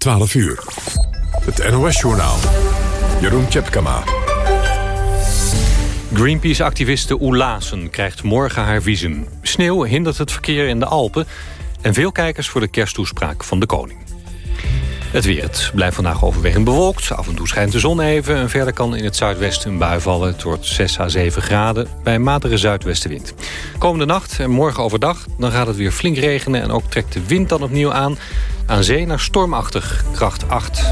12 uur. Het NOS-journaal. Jeroen Tjepkama. Greenpeace-activiste Oelassen krijgt morgen haar visum. Sneeuw hindert het verkeer in de Alpen... en veel kijkers voor de kersttoespraak van de koning. Het weer. Het blijft vandaag overwegend bewolkt. Af en toe schijnt de zon even. En verder kan in het zuidwesten een bui vallen. Het wordt 6 à 7 graden bij een matige zuidwestenwind. Komende nacht en morgen overdag dan gaat het weer flink regenen... en ook trekt de wind dan opnieuw aan. Aan zee naar stormachtig, kracht 8.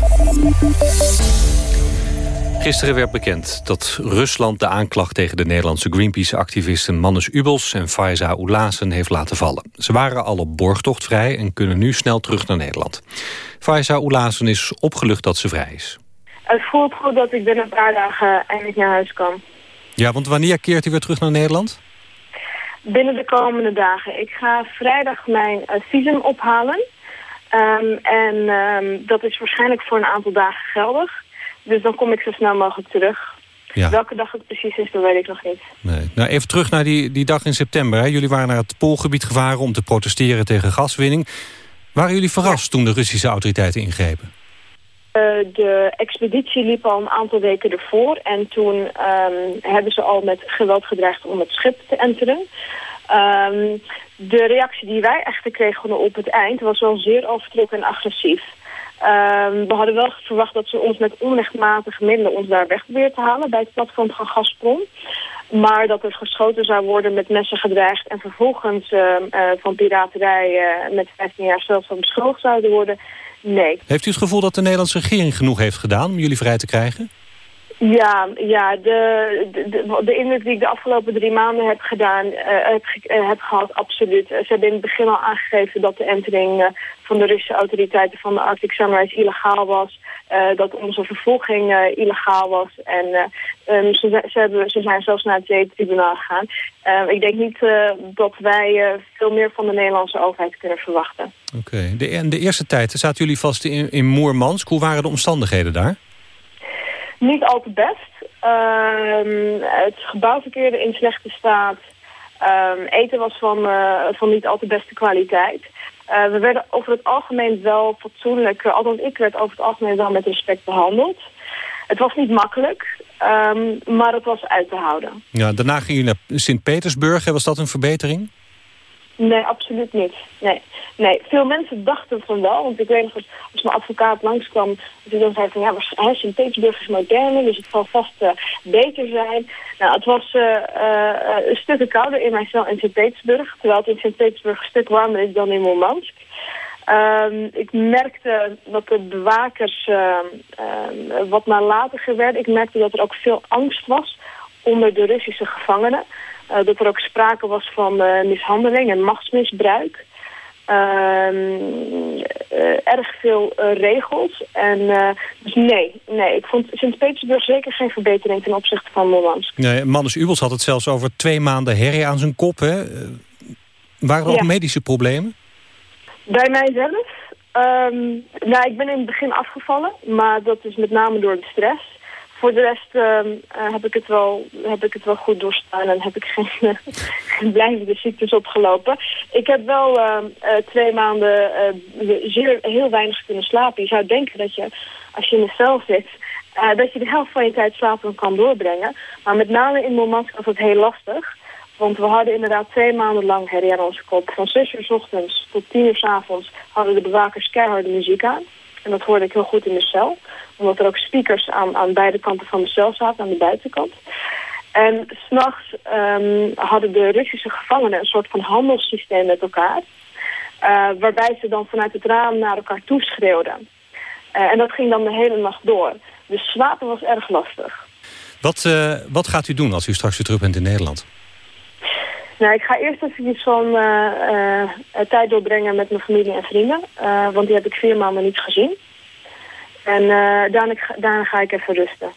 Gisteren werd bekend dat Rusland de aanklacht tegen de Nederlandse Greenpeace-activisten Mannes Ubels en Faiza Oelassen heeft laten vallen. Ze waren al op borgtocht vrij en kunnen nu snel terug naar Nederland. Faiza Oelassen is opgelucht dat ze vrij is. Het voelt goed dat ik binnen een paar dagen eindelijk naar huis kan. Ja, want wanneer keert u weer terug naar Nederland? Binnen de komende dagen. Ik ga vrijdag mijn uh, visum ophalen. Um, en um, dat is waarschijnlijk voor een aantal dagen geldig. Dus dan kom ik zo snel mogelijk terug. Ja. Welke dag het precies is, dat weet ik nog niet. Nee. Nou, even terug naar die, die dag in september. Hè. Jullie waren naar het Poolgebied gevaren om te protesteren tegen gaswinning. Waren jullie verrast toen de Russische autoriteiten ingrepen? Uh, de expeditie liep al een aantal weken ervoor. En toen um, hebben ze al met geweld gedreigd om het schip te enteren. Um, de reactie die wij echter kregen op het eind was wel zeer overtrokken en agressief. Um, we hadden wel verwacht dat ze ons met onrechtmatige middelen ons daar weg te halen bij het platform van Gazprom. Maar dat er geschoten zou worden met messen gedreigd en vervolgens uh, uh, van piraterij uh, met 15 jaar van beschuldigd zouden worden, nee. Heeft u het gevoel dat de Nederlandse regering genoeg heeft gedaan om jullie vrij te krijgen? Ja, ja de, de, de, indruk die ik de afgelopen drie maanden heb gedaan, uh, heb, uh, heb gehad, absoluut. Ze hebben in het begin al aangegeven dat de entering van de Russische autoriteiten van de Arctic Sunrise illegaal was. dat onze vervolging illegaal was. En um, ze, ze, hebben, ze zijn zelfs naar het zeetribunaal gegaan. ik denk niet dat wij veel meer van de Nederlandse overheid kunnen verwachten. Oké, de, de eerste tijd zaten jullie vast in, in Moermansk. Hoe waren de omstandigheden daar? Niet al te best. Um, het gebouw verkeerde in slechte staat. Um, eten was van, uh, van niet al te beste kwaliteit. Uh, we werden over het algemeen wel fatsoenlijk, uh, althans ik werd over het algemeen wel met respect behandeld. Het was niet makkelijk, um, maar het was uit te houden. Ja, daarna ging u naar Sint-Petersburg. Was dat een verbetering? Nee, absoluut niet. Nee. nee, veel mensen dachten van wel. Want ik weet nog, als, mijn advocaat langskwam... dat hij dan zei van, ja, Sint-Petersburg is moderner... dus het zal vast uh, beter zijn. Nou, het was uh, uh, een stukje kouder in mijn cel in Sint-Petersburg... terwijl het in Sint-Petersburg een stuk warmer is dan in Murmansk. Um, ik merkte dat de bewakers uh, uh, wat nalatiger werden. Ik merkte dat er ook veel angst was onder de Russische gevangenen. Uh, dat er ook sprake was van uh, mishandeling en machtsmisbruik. Uh, erg veel regels. En dus nee, nee, ik vond Sint-Petersburg zeker geen verbetering ten opzichte van Murmansk. Nee, Mannes Ubels had het zelfs over twee maanden herrie aan zijn kop. Hè? Waren er ja. ook medische problemen? Bij mijzelf? Um, nou, ik ben in het begin afgevallen, maar dat is met name door de stress. Voor de rest uh, heb, ik het wel, heb ik het wel goed doorstaan en heb ik geen, geen blijvende ziektes opgelopen. Ik heb wel uh, uh, twee maanden zeer, heel weinig kunnen slapen. Je zou denken dat je, als je in de cel zit, dat je de helft van je tijd slapen kan doorbrengen. Maar met name in Murmansk was het heel lastig. Want we hadden inderdaad twee maanden lang herrie aan onze kop. Van 6 uur s ochtends tot 10 uur s avonds hadden de bewakers keiharde muziek aan. En dat hoorde ik heel goed in de cel. Omdat er ook speakers aan, aan beide kanten van de cel zaten, aan de buitenkant. En s'nachts um, hadden de Russische gevangenen een soort van handelssysteem met elkaar. Uh, waarbij ze dan vanuit het raam naar elkaar toeschreeuwden. Uh, en dat ging dan de hele nacht door. Dus slapen was erg lastig. Wat, uh, wat gaat u doen als u straks weer terug bent in Nederland? Nou, ik ga eerst even van uh, uh, tijd doorbrengen met mijn familie en vrienden. Uh, want die heb ik vier maanden niet gezien. En daarna, daarna, ga ik even rusten.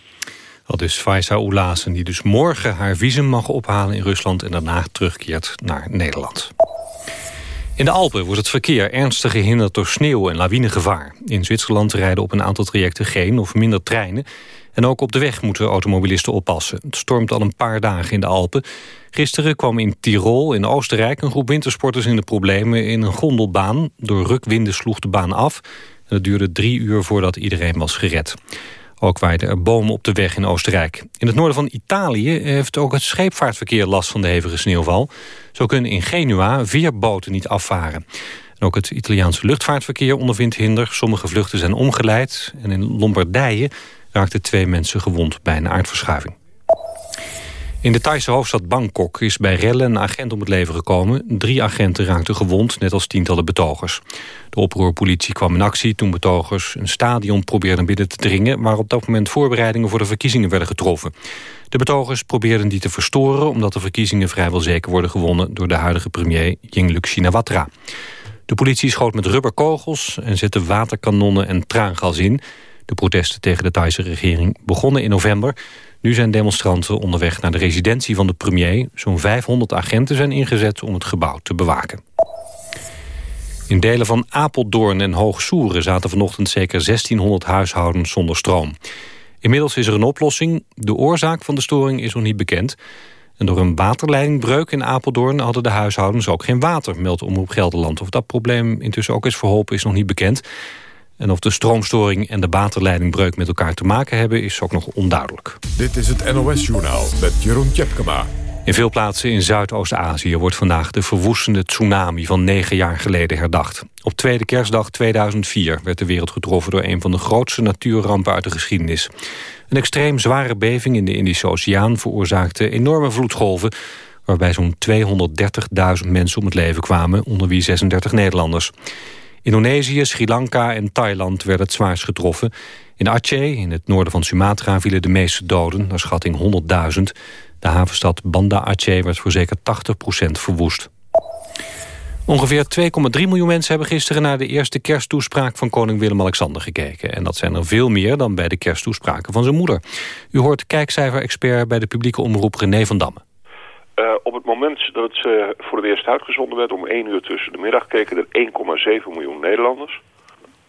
Al dus Faisa Oelazen, die dus morgen haar visum mag ophalen in Rusland... en daarna terugkeert naar Nederland. In de Alpen wordt het verkeer ernstig gehinderd door sneeuw en lawinegevaar. In Zwitserland rijden op een aantal trajecten geen of minder treinen... En ook op de weg moeten automobilisten oppassen. Het stormt al een paar dagen in de Alpen. Gisteren kwam in Tirol in Oostenrijk een groep wintersporters in de problemen in een gondelbaan. Door rukwinden sloeg de baan af. En het duurde drie uur voordat iedereen was gered. Ook waaiden er bomen op de weg in Oostenrijk. In het noorden van Italië heeft ook het scheepvaartverkeer last van de hevige sneeuwval. Zo kunnen in Genua vier boten niet afvaren. En ook het Italiaanse luchtvaartverkeer ondervindt hinder. Sommige vluchten zijn omgeleid. En in Lombardije raakten twee mensen gewond bij een aardverschuiving. In de Thaise hoofdstad Bangkok is bij rellen een agent om het leven gekomen. Drie agenten raakten gewond, net als tientallen betogers. De oproerpolitie kwam in actie toen betogers een stadion probeerden binnen te dringen... waar op dat moment voorbereidingen voor de verkiezingen werden getroffen. De betogers probeerden die te verstoren... omdat de verkiezingen vrijwel zeker worden gewonnen... door de huidige premier Yingluck Shinawatra. De politie schoot met rubberkogels en zette waterkanonnen en traangas in. De protesten tegen de Thaise regering begonnen in november... Nu zijn demonstranten onderweg naar de residentie van de premier. Zo'n 500 agenten zijn ingezet om het gebouw te bewaken. In delen van Apeldoorn en Hoogsoeren zaten vanochtend zeker 1600 huishoudens zonder stroom. Inmiddels is er een oplossing. De oorzaak van de storing is nog niet bekend. En door een waterleidingbreuk in Apeldoorn hadden de huishoudens ook geen water, meldt Omroep Gelderland. Of dat probleem intussen ook is verholpen is nog niet bekend. En of de stroomstoring en de waterleidingbreuk met elkaar te maken hebben... is ook nog onduidelijk. Dit is het NOS-journaal met Jeroen Tjepkema. In veel plaatsen in Zuidoost-Azië wordt vandaag de verwoestende tsunami van negen jaar geleden herdacht. Op tweede kerstdag 2004 werd de wereld getroffen door een van de grootste natuurrampen uit de geschiedenis. Een extreem zware beving in de Indische Oceaan veroorzaakte enorme vloedgolven waarbij zo'n 230.000 mensen om het leven kwamen, onder wie 36 Nederlanders. Indonesië, Sri Lanka en Thailand werden het zwaarst getroffen. In Aceh, in het noorden van Sumatra, vielen de meeste doden, naar schatting 100.000. De havenstad Banda Aceh werd voor zeker 80% verwoest. Ongeveer 2,3 miljoen mensen hebben gisteren naar de eerste kersttoespraak van koning Willem-Alexander gekeken. En dat zijn er veel meer dan bij de kersttoespraken van zijn moeder. U hoort kijkcijfer-expert bij de publieke omroep René van Damme. Uh, op het moment dat het voor het eerst uitgezonden werd, om 1 uur tussen de middag, keken er 1,7 miljoen Nederlanders.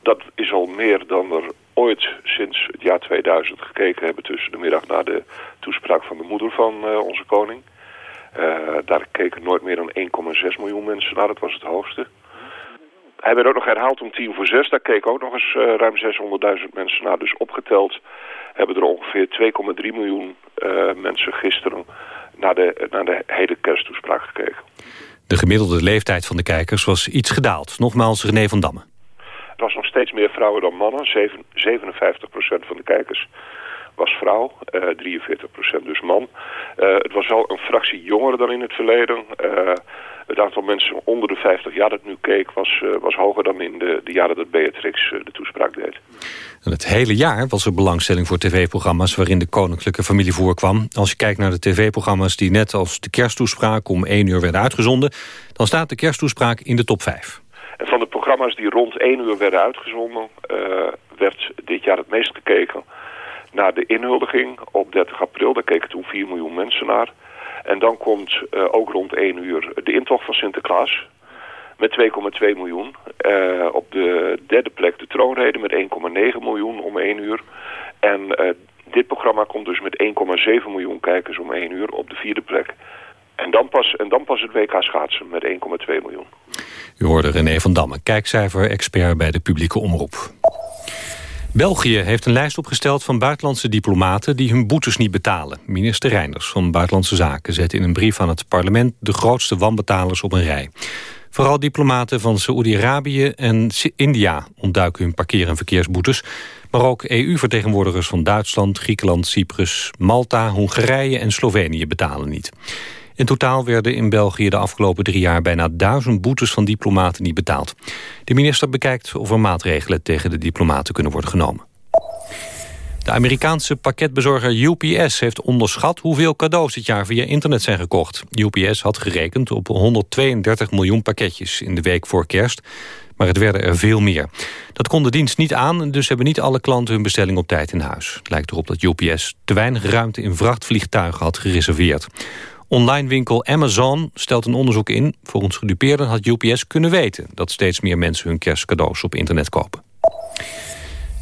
Dat is al meer dan er ooit sinds het jaar 2000 gekeken hebben tussen de middag naar de toespraak van de moeder van uh, onze koning. daar keken nooit meer dan 1,6 miljoen mensen naar, dat was het hoogste. Hij werd ook nog herhaald om tien voor zes, daar keken ook nog eens ruim 600.000 mensen naar. Dus opgeteld hebben er ongeveer 2,3 miljoen mensen gisteren naar de, naar de hele kersttoespraak gekeken. De gemiddelde leeftijd van de kijkers was iets gedaald. Nogmaals René van Damme. Er was nog steeds meer vrouwen dan mannen. 57% van de kijkers was vrouw, uh, eh, 43% dus man. Uh, het was wel een fractie jonger dan in het verleden. Uh, het aantal mensen onder de 50 jaar dat nu keek was, was hoger dan in de, de jaren dat Beatrix de toespraak deed. En het hele jaar was er belangstelling voor tv-programma's waarin de koninklijke familie voorkwam. Als je kijkt naar de tv-programma's die net als de kersttoespraak om 1 uur werden uitgezonden, dan staat de kersttoespraak in de top 5. En van de programma's die rond 1 uur werden uitgezonden, werd dit jaar het meest gekeken naar de inhuldiging op 30 april. Daar keken toen 4 miljoen mensen naar. En dan komt uh, ook rond 1 uur de intocht van Sinterklaas met 2,2 miljoen. Uh, op de derde plek de troonrede met 1,9 miljoen om 1 uur. En uh, dit programma komt dus met 1,7 miljoen kijkers om 1 uur op de vierde plek. En dan pas, en dan pas het WK schaatsen met 1,2 miljoen. U hoorde René van Damme, kijkcijfer-expert bij de publieke omroep. België heeft een lijst opgesteld van buitenlandse diplomaten... die hun boetes niet betalen. Minister Reinders van Buitenlandse Zaken zet in een brief aan het parlement... de grootste wanbetalers op een rij. Vooral diplomaten van Saoedi-Arabië en India ontduiken hun parkeer- en verkeersboetes. Maar ook EU-vertegenwoordigers van Duitsland, Griekenland, Cyprus, Malta, Hongarije en Slovenië betalen niet. In totaal werden in België de afgelopen drie jaar bijna duizend boetes van diplomaten niet betaald. De minister bekijkt of er maatregelen tegen de diplomaten kunnen worden genomen. De Amerikaanse pakketbezorger UPS heeft onderschat hoeveel cadeaus dit jaar via internet zijn gekocht. UPS had gerekend op 132 miljoen pakketjes in de week voor kerst, maar het werden er veel meer. Dat kon de dienst niet aan, dus hebben niet alle klanten hun bestelling op tijd in huis. Het lijkt erop dat UPS te weinig ruimte in vrachtvliegtuigen had gereserveerd. Online winkel Amazon stelt een onderzoek in. Volgens gedupeerden had UPS kunnen weten... dat steeds meer mensen hun kerstcadeaus op internet kopen.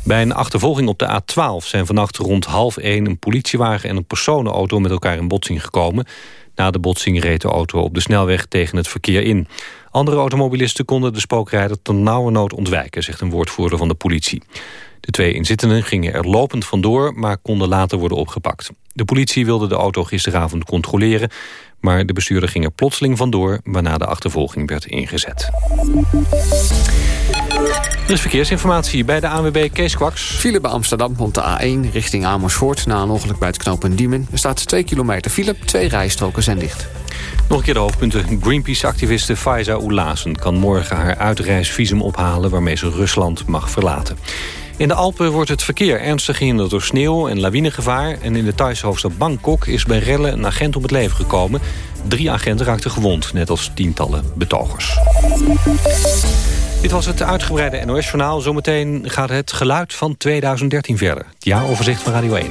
Bij een achtervolging op de A12 zijn vannacht rond half 1... een politiewagen en een personenauto met elkaar in botsing gekomen. Na de botsing reed de auto op de snelweg tegen het verkeer in. Andere automobilisten konden de spookrijder nood ontwijken, zegt een woordvoerder van de politie. De twee inzittenden gingen er lopend vandoor, maar konden later worden opgepakt. De politie wilde de auto gisteravond controleren, maar de bestuurder ging er plotseling vandoor... waarna de achtervolging werd ingezet. Er is verkeersinformatie bij de ANWB Kees Kwaks. File bij Amsterdam op de A1 richting Amersfoort... na een ongeluk bij het knooppunt Diemen. Er staat 2 kilometer file, twee rijstroken zijn dicht. Nog een keer de hoofdpunten. Greenpeace-activiste Faiza Oelazen kan morgen haar uitreisvisum ophalen... waarmee ze Rusland mag verlaten. In de Alpen wordt het verkeer ernstig gehinderd door sneeuw en lawinegevaar. En in de Thaise hoofdstad Bangkok is bij rellen een agent om het leven gekomen. Drie agenten raakten gewond, net als tientallen betogers. Dit was het uitgebreide NOS-journaal. Zometeen gaat het geluid van 2013 verder. Het jaaroverzicht van Radio 1.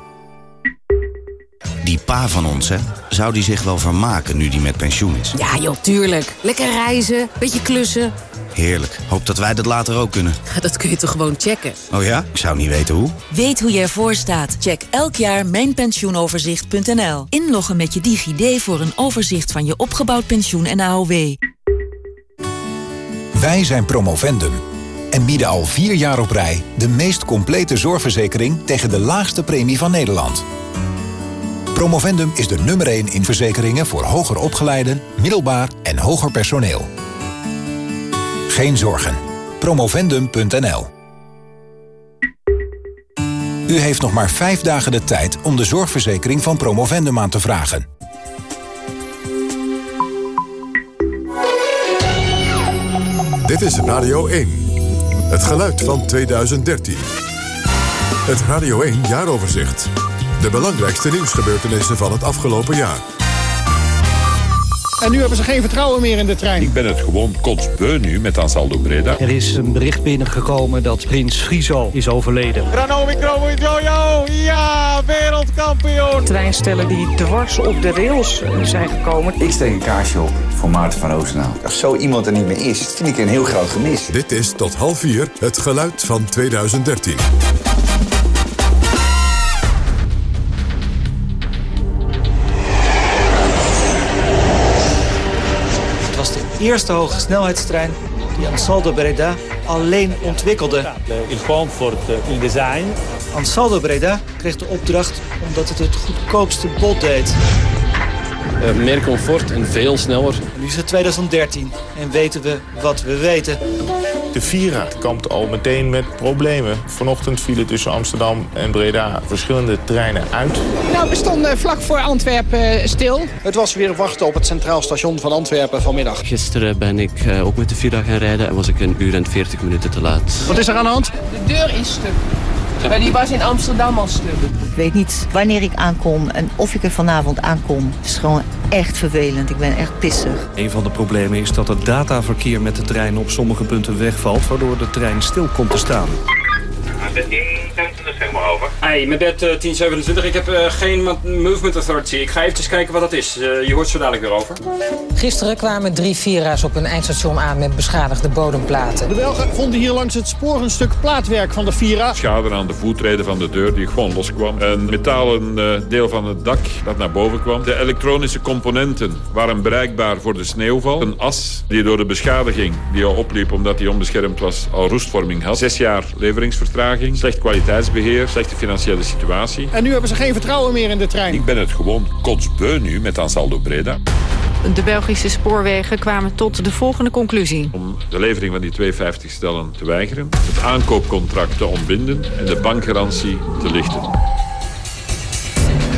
Die pa van ons, hè? Zou die zich wel vermaken nu die met pensioen is? Ja, joh, tuurlijk. Lekker reizen, beetje klussen. Heerlijk. Hoop dat wij dat later ook kunnen. Dat kun je toch gewoon checken? Oh ja? Ik zou niet weten hoe. Weet hoe je ervoor staat? Check elk jaar mijnpensioenoverzicht.nl. Inloggen met je DigiD voor een overzicht van je opgebouwd pensioen en AOW. Wij zijn Promovendum en bieden al vier jaar op rij... de meest complete zorgverzekering tegen de laagste premie van Nederland. Promovendum is de nummer 1 in verzekeringen voor hoger opgeleiden, middelbaar en hoger personeel. Geen zorgen. Promovendum.nl U heeft nog maar vijf dagen de tijd om de zorgverzekering van Promovendum aan te vragen. Dit is Radio 1. Het geluid van 2013. Het Radio 1 jaaroverzicht. De belangrijkste nieuwsgebeurtenissen van het afgelopen jaar. En nu hebben ze geen vertrouwen meer in de trein. Ik ben het gewoon kotsbeu nu met Ansaldo Breda. Er is een bericht binnengekomen dat Prins Friso is overleden. Ranomi Jojo, ja, wereldkampioen! Treinstellen die dwars op de rails zijn gekomen. Ik steek een kaarsje op voor Maarten van Oostendaal. Als zo iemand er niet meer is, vind ik een heel groot gemis. Dit is tot half vier het geluid van 2013. Eerste hoge snelheidstrein die Ansaldo Breda alleen ontwikkelde. Il comfort, il design. Ansaldo Breda kreeg de opdracht omdat het het goedkoopste bod deed. Uh, meer comfort en veel sneller. Nu is het 2013 en weten we wat we weten. De Vira kampt al meteen met problemen. Vanochtend vielen tussen Amsterdam en Breda verschillende treinen uit. Nou, we stonden vlak voor Antwerpen stil. Het was weer wachten op het Centraal Station van Antwerpen vanmiddag. Gisteren ben ik uh, ook met de Vira gaan rijden en was ik een uur en 40 minuten te laat. Wat is er aan de hand? De deur is stuk. Maar die was in Amsterdam al stuk. Ik weet niet wanneer ik aankom en of ik er vanavond aankom. Het is gewoon echt vervelend. Ik ben echt pissig. Een van de problemen is dat het dataverkeer met de trein op sommige punten wegvalt... waardoor de trein stil komt te staan. Over. Hey, met bed uh, 1027. Ik heb uh, geen movement authority. Ik ga even kijken wat dat is. Uh, je hoort zo dadelijk weer over. Gisteren kwamen drie Vira's op een eindstation aan met beschadigde bodemplaten. De Belgen vonden hier langs het spoor een stuk plaatwerk van de Vira. Schade aan de voetreden van de deur die gewoon loskwam. Een metalen deel van het dak dat naar boven kwam. De elektronische componenten waren bereikbaar voor de sneeuwval. Een as die door de beschadiging die al opliep omdat die onbeschermd was al roestvorming had. Zes jaar leveringsvertraging, slecht kwaliteitsbeheer, slechte financiële situatie. En nu hebben ze geen vertrouwen meer in de trein. Ik ben het gewoon kotsbeu nu met Ansaldo Breda. De Belgische spoorwegen kwamen tot de volgende conclusie. Om de levering van die 250 stellen te weigeren, het aankoopcontract te ontbinden en de bankgarantie te lichten.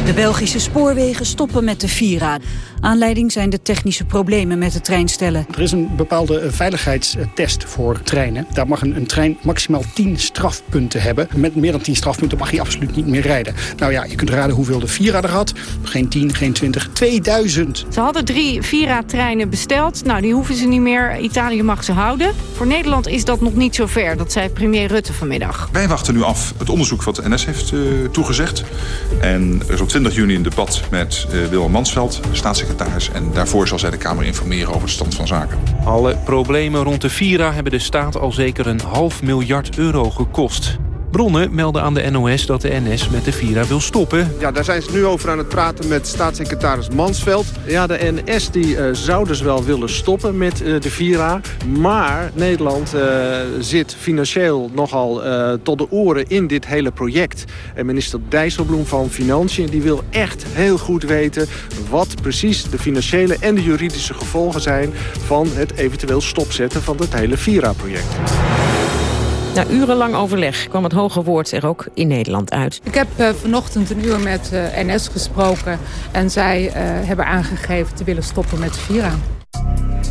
De Belgische spoorwegen stoppen met de Vira. Aanleiding zijn de technische problemen met de treinstellen. Er is een bepaalde eh, veiligheidstest voor treinen. Daar mag een, een trein maximaal 10 strafpunten hebben. Met meer dan 10 strafpunten mag hij absoluut niet meer rijden. Nou ja, je kunt raden hoeveel de Vira er had. Geen 10, geen 20, 2000. Ze hadden drie Vira-treinen besteld. Nou, die hoeven ze niet meer. Italië mag ze houden. Voor Nederland is dat nog niet zo ver. Dat zei premier Rutte vanmiddag. Wij wachten nu af het onderzoek wat de NS heeft uh, toegezegd. En er is op 20 juni een debat met uh, Willem Mansveld, staatssecretaris. En daarvoor zal zij de Kamer informeren over de stand van zaken. Alle problemen rond de Vira hebben de staat al zeker een half miljard euro gekost. Bronnen melden aan de NOS dat de NS met de Vira wil stoppen. Ja, daar zijn ze nu over aan het praten met staatssecretaris Mansveld. Ja, de NS die, uh, zou dus wel willen stoppen met uh, de Vira. Maar Nederland uh, zit financieel nogal tot de oren in dit hele project. En minister Dijsselbloem van Financiën die wil echt heel goed weten... wat precies de financiële en de juridische gevolgen zijn... van het eventueel stopzetten van het hele Vira-project. Na urenlang overleg kwam het hoge woord er ook in Nederland uit. Ik heb uh, vanochtend een uur met uh, NS gesproken... en zij uh, hebben aangegeven te willen stoppen met Vira.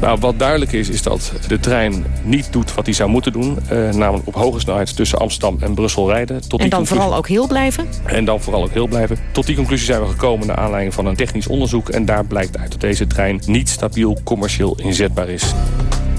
Nou, wat duidelijk is, is dat de trein niet doet wat hij zou moeten doen. namelijk op hoge snelheid tussen Amsterdam en Brussel rijden. Tot en dan vooral ook heel blijven? En dan vooral ook heel blijven. Tot die conclusie zijn we gekomen naar aanleiding van een technisch onderzoek. En daar blijkt uit dat deze trein niet stabiel commercieel inzetbaar is.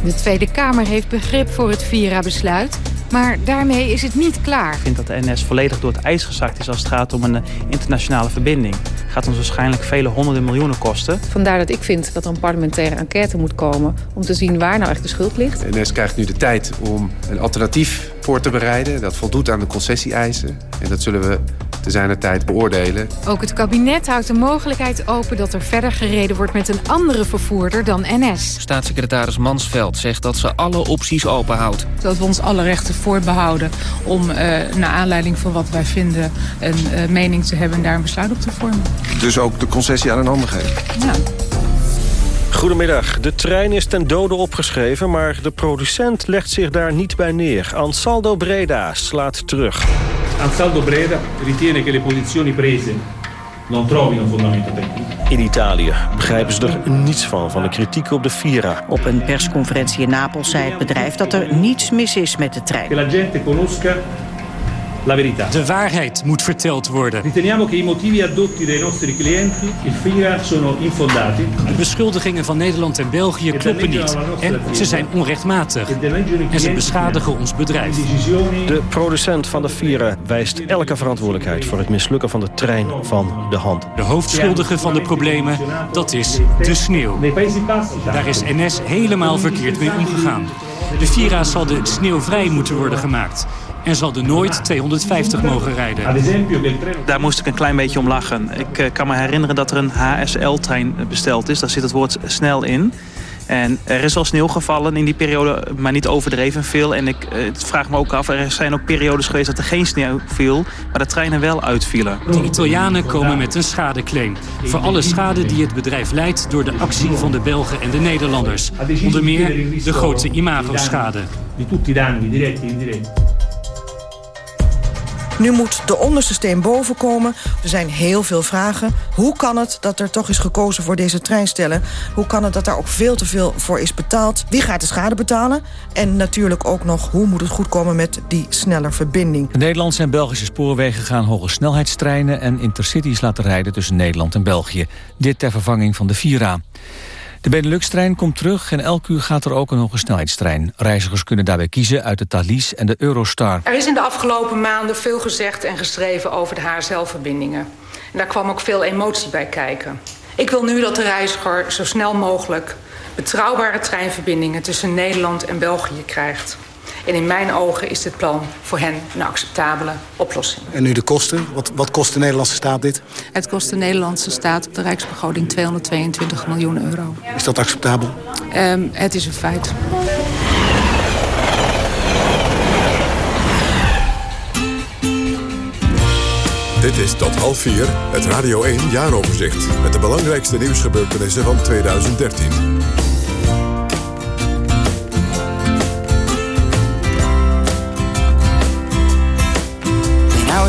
De Tweede Kamer heeft begrip voor het Vira-besluit... Maar daarmee is het niet klaar. Ik vind dat de NS volledig door het ijs gezakt is als het gaat om een internationale verbinding. Het gaat ons waarschijnlijk vele honderden miljoenen kosten. Vandaar dat ik vind dat er een parlementaire enquête moet komen... om te zien waar nou echt de schuld ligt. De NS krijgt nu de tijd om een alternatief voor te bereiden. Dat voldoet aan de concessie-eisen. En dat zullen we te zijner tijd beoordelen. Ook het kabinet houdt de mogelijkheid open dat er verder gereden wordt met een andere vervoerder dan NS. Staatssecretaris Mansveld zegt dat ze alle opties openhoudt. Dat we ons alle rechten voorbehouden om uh, naar aanleiding van wat wij vinden een uh, mening te hebben en daar een besluit op te vormen. Dus ook de concessie aan een ander geven? Ja. Goedemiddag. De trein is ten dode opgeschreven, maar de producent legt zich daar niet bij neer. Ansaldo Breda slaat terug. Ansaldo Breda ritiene che le posizioni prese non trovino fondamento tecnico. In Italië begrijpen ze er niets van, van de kritiek op de Vira. Op een persconferentie in Napels zei het bedrijf dat er niets mis is met de trein. Che la gente conosca la verità. De waarheid moet verteld worden. Riteniamo che i motivi addotti dai nostri clienti, il FIRA, sono infondati. De beschuldigingen van Nederland en België kloppen niet. En ze zijn onrechtmatig. En ze beschadigen ons bedrijf. De producent van de Vira wijst elke verantwoordelijkheid... voor het mislukken van de trein van de hand. De hoofdschuldige van de problemen, dat is de sneeuw. Daar is NS helemaal verkeerd mee omgegaan. De Vira zal de sneeuwvrij moeten worden gemaakt en zal er nooit 250 mogen rijden. Daar moest ik een klein beetje om lachen. Ik uh, kan me herinneren dat er een HSL-trein besteld is. Daar zit het woord snel in. En er is al sneeuw gevallen in die periode, maar niet overdreven veel. En ik uh, vraag me ook af, er zijn ook periodes geweest dat er geen sneeuw viel... maar de treinen wel uitvielen. De Italianen komen met een schadeclaim. Voor alle schade die het bedrijf leidt door de actie van de Belgen en de Nederlanders. Onder meer de grote imagoschade. Di tutti danni, diretti e indiretti. Nu moet de onderste steen boven komen. Er zijn heel veel vragen. Hoe kan het dat er toch is gekozen voor deze treinstellen? Hoe kan het dat daar ook veel te veel voor is betaald? Wie gaat de schade betalen? En natuurlijk ook nog, hoe moet het goed komen met die snelle verbinding? De Nederlandse en Belgische spoorwegen gaan hoge snelheidstreinen... en intercities laten rijden tussen Nederland en België. Dit ter vervanging van de Vira. De Benelux-trein komt terug en elk uur gaat er ook een hoge snelheidstrein. Reizigers kunnen daarbij kiezen uit de Thalys en de Eurostar. Er is in de afgelopen maanden veel gezegd en geschreven over de HSL-verbindingen. En daar kwam ook veel emotie bij kijken. Ik wil nu dat de reiziger zo snel mogelijk betrouwbare treinverbindingen tussen Nederland en België krijgt. En in mijn ogen is dit plan voor hen een acceptabele oplossing. En nu de kosten. Wat, wat kost de Nederlandse staat dit? Het kost de Nederlandse staat op de Rijksbegroting 222 miljoen euro. Is dat acceptabel? Um, het is een feit. Dit is tot half vier het Radio 1 jaaroverzicht. Met de belangrijkste nieuwsgebeurtenissen van 2013.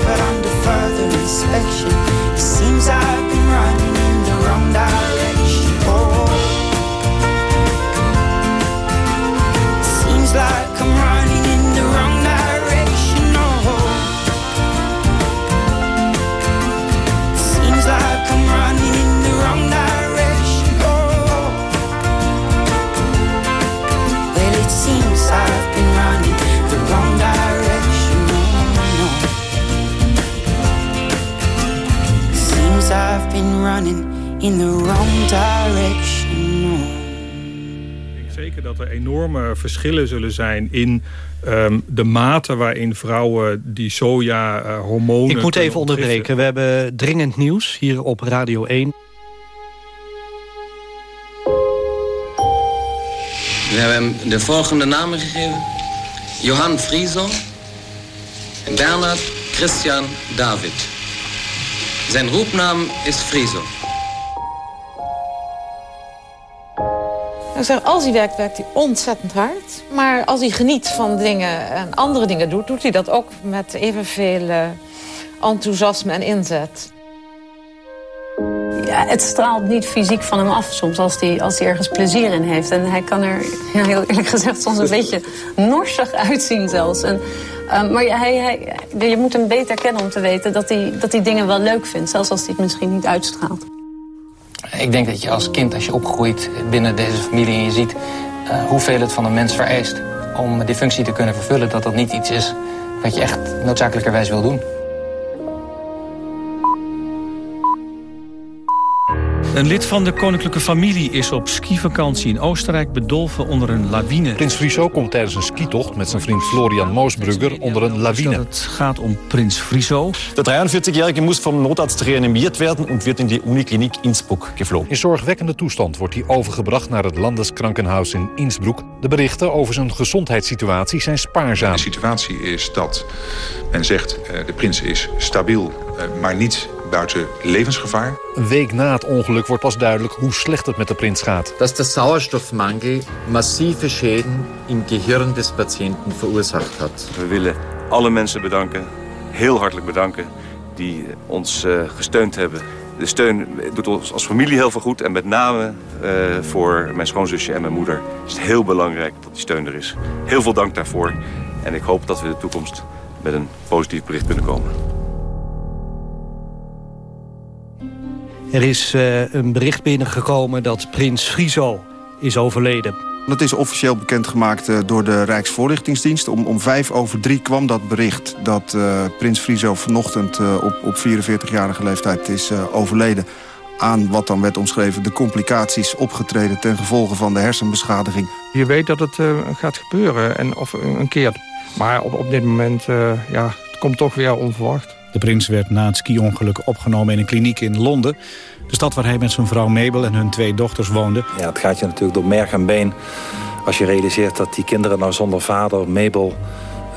But under further inspection, been running in the wrong direction. Zeker dat er enorme verschillen zullen zijn in um, de mate waarin vrouwen die soja-hormonen... Ik moet even onderbreken. We hebben dringend nieuws hier op Radio 1. We hebben hem de volgende namen gegeven. Johan Frieso en Bernard Christian David. Zijn roepnaam is Frieso. Ik zeg, als hij werkt, werkt hij ontzettend hard. Maar als hij geniet van dingen en andere dingen doet... doet hij dat ook met evenveel uh, enthousiasme en inzet. Ja, het straalt niet fysiek van hem af soms als hij, als hij ergens plezier in heeft. En hij kan er, ja, heel eerlijk gezegd, soms een beetje norsig uitzien zelfs. En, uh, maar je moet hem beter kennen om te weten dat hij, dat hij dingen wel leuk vindt. Zelfs als hij het misschien niet uitstraalt. Ik denk dat je als kind, als je opgroeit binnen deze familie... en je ziet uh, hoeveel het van een mens vereist om die functie te kunnen vervullen... dat dat niet iets is wat je echt noodzakelijkerwijs wil doen. Een lid van de koninklijke familie is op skivakantie in Oostenrijk bedolven onder een lawine. Prins Friso komt tijdens een skitocht met zijn vriend Florian Moosbrugger onder een lawine. Het gaat om prins Friso. De 43-jarige moest vom Notarzt reanimiert werden en werd in de Unikliniek Innsbruck gevlogen. In zorgwekkende toestand wordt hij overgebracht naar het Landeskrankenhuis in Innsbruck. De berichten over zijn gezondheidssituatie zijn spaarzaam. De situatie is dat men zegt uh, de prins is stabiel, uh, maar niet buiten levensgevaar. Een week na het ongeluk wordt pas duidelijk hoe slecht het met de prins gaat. Dat de Sauerstoffmangel massieve schäden im Gehirn des Patiënten veroorzaakt had. We willen alle mensen bedanken, heel hartelijk bedanken, die ons uh, gesteund hebben. De steun doet ons als familie heel veel goed. En met name uh, voor mijn schoonzusje en mijn moeder is het heel belangrijk dat die steun er is. Heel veel dank daarvoor. En ik hoop dat we in de toekomst met een positief bericht kunnen komen. Er is uh, een bericht binnengekomen dat prins Friso is overleden. Dat is officieel bekendgemaakt uh, door de Rijksvoorlichtingsdienst. Om, om vijf over drie kwam dat bericht dat uh, prins Friso vanochtend op, op 44-jarige leeftijd is overleden. Aan wat dan werd omschreven de complicaties opgetreden ten gevolge van de hersenbeschadiging. Je weet dat het gaat gebeuren en of een keer. Maar op, op dit moment, ja, het komt toch weer onverwacht. De prins werd na het ski-ongeluk opgenomen in een kliniek in Londen. De stad waar hij met zijn vrouw Mabel en hun twee dochters woonde. Ja, het gaat je natuurlijk door merg en been als je realiseert dat die kinderen nou zonder vader, Mabel,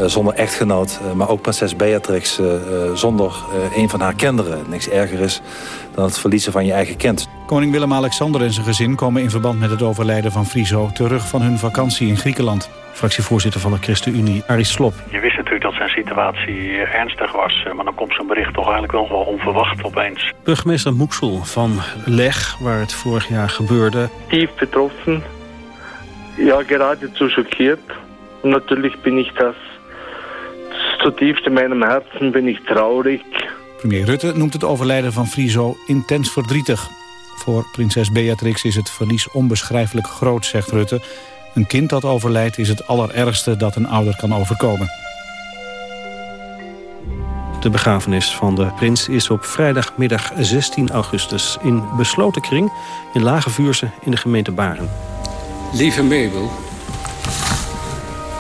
uh, zonder echtgenoot... Uh, maar ook prinses Beatrix uh, zonder een van haar kinderen. Niks erger is dan het verliezen van je eigen kind. Koning Willem-Alexander en zijn gezin komen in verband met het overlijden van Friso... terug van hun vakantie in Griekenland. Fractievoorzitter van de ChristenUnie, Aris Slop. Je wist natuurlijk dat zijn situatie ernstig was... maar dan komt zo'n bericht toch eigenlijk wel, wel onverwacht opeens. Burgemeester Moeksel van Leg, waar het vorig jaar gebeurde... Tief betroffen, ja, geradezu schockiert. Und natürlich bin ich das zutiefst in meinem Herzen bin ich traurig. Premier Rutte noemt het overlijden van Friso intens verdrietig. Voor prinses Beatrix is het verlies onbeschrijfelijk groot, zegt Rutte. Een kind dat overlijdt is het allerergste dat een ouder kan overkomen. De begrafenis van de prins is op vrijdagmiddag 16 augustus... in besloten kring in Lage Vuurse in de gemeente Baren. Lieve Mabel,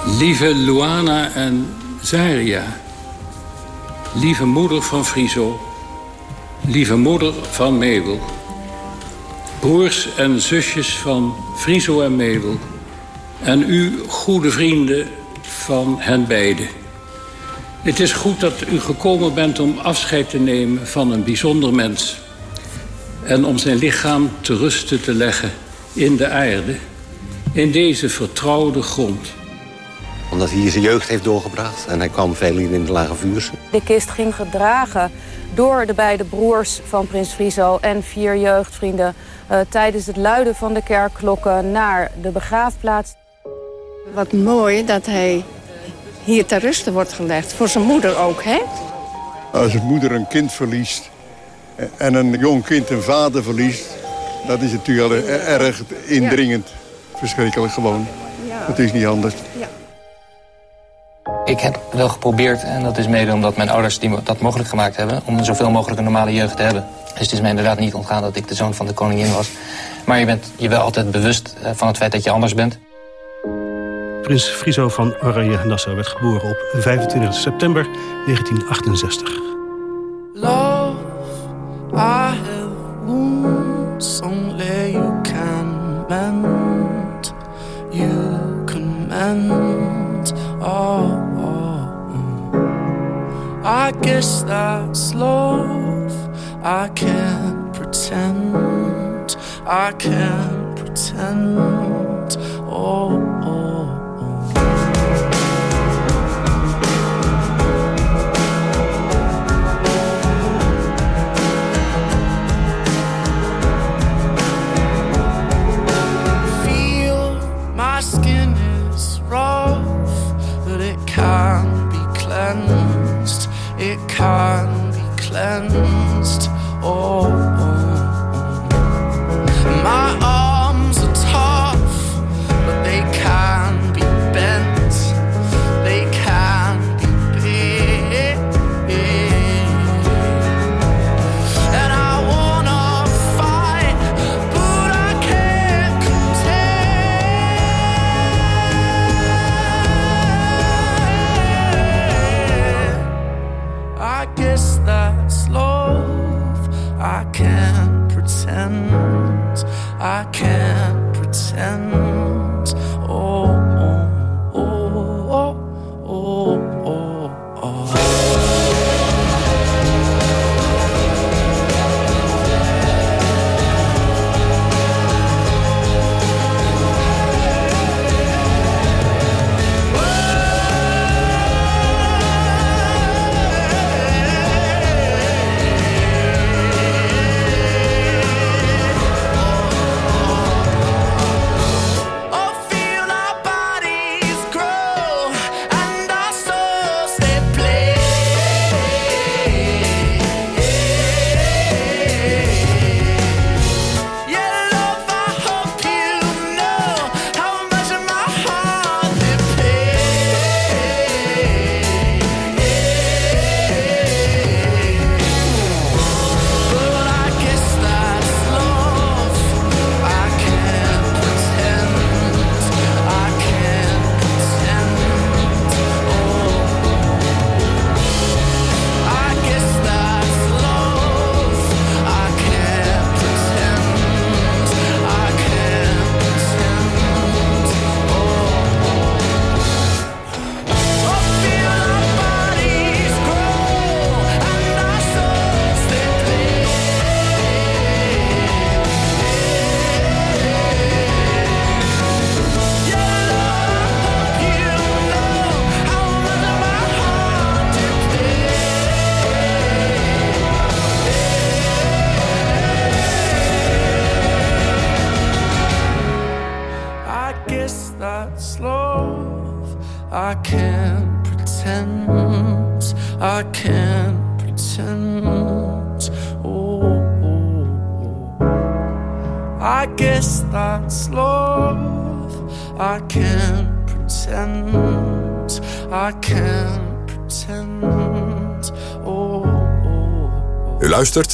lieve Luana en Zaria, lieve moeder van Friso, lieve moeder van Mabel, broers en zusjes van Friso en Mabel en u goede vrienden van hen beiden. Het is goed dat u gekomen bent om afscheid te nemen van een bijzonder mens... en om zijn lichaam te rusten te leggen in de aarde in deze vertrouwde grond. Omdat hij hier zijn jeugd heeft doorgebracht en hij kwam veel in de Lage Vuurse. De kist ging gedragen door de beide broers van Prins Friso en vier jeugdvrienden... Uh, tijdens het luiden van de kerkklokken naar de begraafplaats. Wat mooi dat hij hier ter ruste wordt gelegd. Voor zijn moeder ook, hè? Als een moeder een kind verliest en een jong kind een vader verliest... dat is natuurlijk erg indringend. Ja verschrikkelijk gewoon. Ja. Het is niet anders. Ja. Ik heb wel geprobeerd, en dat is mede omdat mijn ouders die dat mogelijk gemaakt hebben... om zoveel mogelijk een normale jeugd te hebben. Dus het is mij inderdaad niet ontgaan dat ik de zoon van de koningin was. Maar je bent je wel altijd bewust eh, van het feit dat je anders bent. Prins Friso van Oranje-Nassau werd geboren op 25 september 1968. Love, I have wounds, only you can mend. you command. Oh, oh, oh, I guess that's love. I can't pretend. I can't pretend. Oh, oh.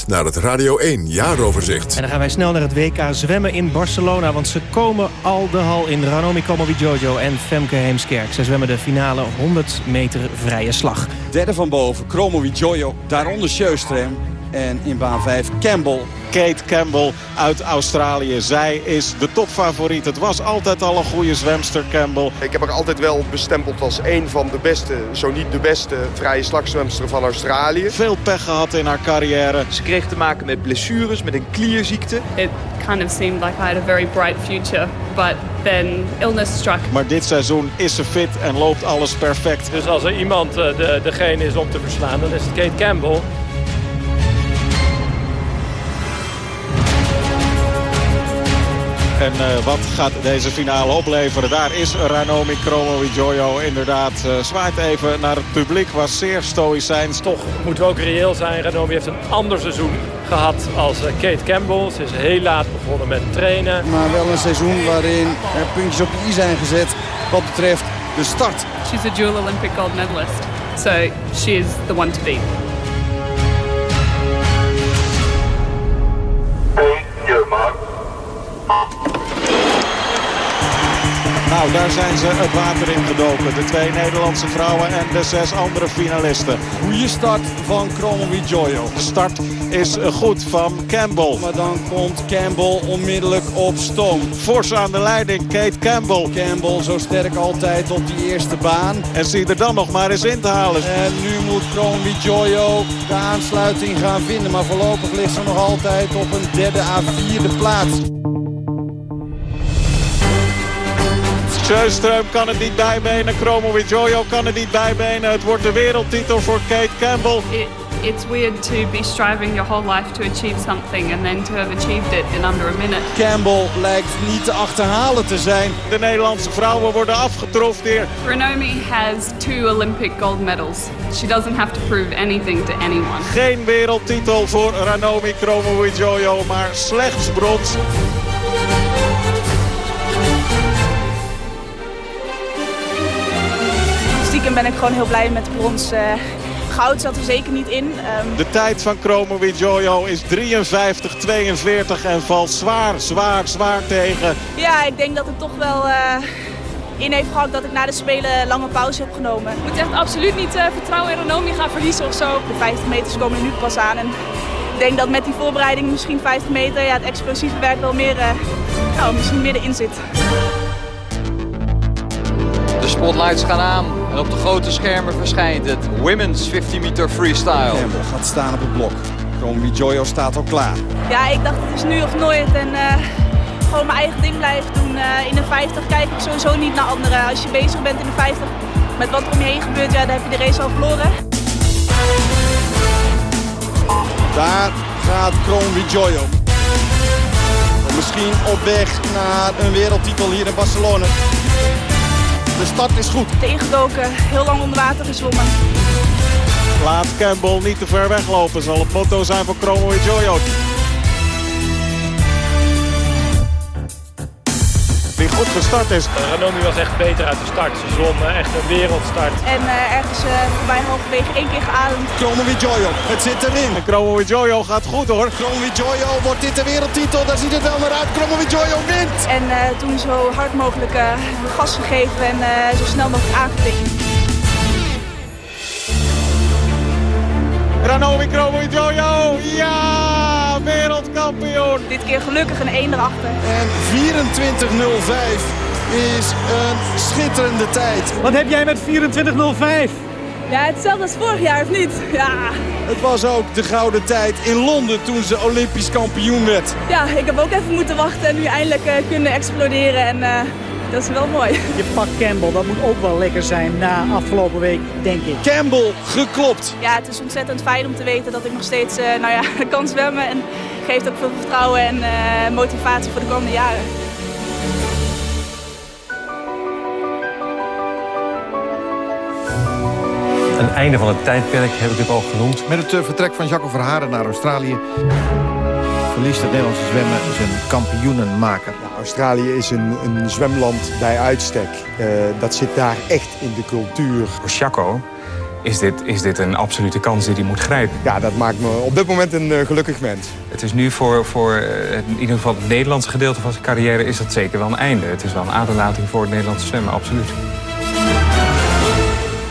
Naar het Radio 1 jaaroverzicht. En dan gaan wij snel naar het WK zwemmen in Barcelona. Want ze komen al de hal in. Ranomi Jojo en Femke Heemskerk. Ze zwemmen de finale 100 meter vrije slag. Derde van boven, Jojo. Daaronder Sjöström. En in baan 5 Campbell. Kate Campbell uit Australië. Zij is de topfavoriet. Het was altijd al een goede zwemster, Campbell. Ik heb haar altijd wel bestempeld als een van de beste, zo niet de beste vrije slagzwemster van Australië. Veel pech gehad in haar carrière. Ze kreeg te maken met blessures, met een klierziekte. It kind of seemed like I had a very bright future, but then illness struck. Maar dit seizoen is ze fit en loopt alles perfect. Dus als er iemand eh, de, degene is om te verslaan, dan is het Kate Campbell. En uh, wat gaat deze finale opleveren? Daar is Ranomi Kromowidjojo inderdaad. Uh, zwaait even naar het publiek, was zeer stoïcijns. Toch moeten we ook reëel zijn. Ranomi heeft een ander seizoen gehad als uh, Kate Campbell. Ze is heel laat begonnen met trainen. Maar wel een seizoen waarin er puntjes op de i zijn gezet wat betreft de start. She's a dual Olympic gold medalist. So she is the one to beat. Nou, daar zijn ze het water in gedoken. De twee Nederlandse vrouwen en de zes andere finalisten. Goeie start van Jojo. De start is goed van Campbell. Maar dan komt Campbell onmiddellijk op stoom. Fors aan de leiding, Kate Campbell. Campbell zo sterk altijd op die eerste baan. En zie er dan nog maar eens in te halen. En nu moet Jojo de aansluiting gaan vinden. Maar voorlopig ligt ze nog altijd op een derde à vierde plaats. Sjöström kan het niet bijbenen. Jojo kan het niet bijbenen. Het wordt de wereldtitel voor Kate Campbell. It, it's weird to be striving your whole life to achieve something and then to have achieved it in under a minute. Campbell lijkt niet te achterhalen te zijn. De Nederlandse vrouwen worden afgetroefd hier. Ranomi has two Olympic gold medals. She doesn't have to prove anything to anyone. Geen wereldtitel voor Ranomi Jojo, maar slechts brons. Ben ik gewoon heel blij met de brons. Uh, goud zat er zeker niet in. Um... De tijd van Jojo is 53-42 en valt zwaar, zwaar, zwaar tegen. Ja, ik denk dat het toch wel uh, in heeft gehad dat ik na de Spelen lange pauze heb genomen. Ik moet echt absoluut niet uh, vertrouwen in Renomi gaan verliezen of zo. De 50 meters komen er nu pas aan. En ik denk dat met die voorbereiding misschien 50 meter ja, het explosieve werk wel meer, nou, misschien meer erin zit. De spotlights gaan aan en op de grote schermen verschijnt het Women's 50 meter freestyle. Campbell gaat staan op het blok. Romy Jojo staat al klaar. Ja, ik dacht het is nu of nooit en uh, gewoon mijn eigen ding blijven doen. Uh, in de 50 kijk ik sowieso niet naar anderen. Als je bezig bent in de 50 met wat er om je heen gebeurt, ja, dan heb je de race al verloren. Daar gaat Kroonwi Jojo. Misschien op weg naar een wereldtitel hier in Barcelona. De start is goed. Ingedoken, heel lang onder water gezwommen. Laat Campbell niet te ver weglopen. Zal het motto zijn voor Chromo Jojo. Die goed gestart is. Ranomi was echt beter uit de start. Ze zwom echt een wereldstart. En uh, ergens uh, voorbij halverwege één keer geademd. Chromo Jojo, het zit erin. En Chromo Jojo gaat goed hoor. Chromo Jojo, wordt dit de wereldtitel? Daar ziet het wel naar uit. Chromo Jojo wint. En uh, toen zo hard mogelijk gas gegeven en zo snel mogelijk aangetikt. Ranomi Chromo Jojo, ja! Wereldkampioen! Dit keer gelukkig een 1 erachter. En 24.05 is een schitterende tijd. Wat heb jij met 24.05? Ja, hetzelfde als vorig jaar, of niet? Ja. Het was ook de gouden tijd in Londen toen ze Olympisch kampioen werd. Ja, ik heb ook even moeten wachten en nu eindelijk uh, kunnen exploderen. En uh, dat is wel mooi. Je pakt Campbell, dat moet ook wel lekker zijn na afgelopen week, denk ik. Campbell geklopt. Ja, het is ontzettend fijn om te weten dat ik nog steeds uh, nou ja, kan zwemmen. En geeft ook veel vertrouwen en uh, motivatie voor de komende jaren. Een einde van het tijdperk heb ik het al genoemd. Met het eh, vertrek van Jacco Verharen naar Australië... verliest het Nederlandse zwemmen zijn kampioenenmaker. Australië is een, een zwemland bij uitstek. Uh, dat zit daar echt in de cultuur. Voor Jacco is dit, is dit een absolute kans die hij moet grijpen. Ja, dat maakt me op dit moment een uh, gelukkig mens. Het is nu voor, voor in ieder geval het Nederlandse gedeelte van zijn carrière... is dat zeker wel een einde. Het is wel een aderlating voor het Nederlandse zwemmen, absoluut.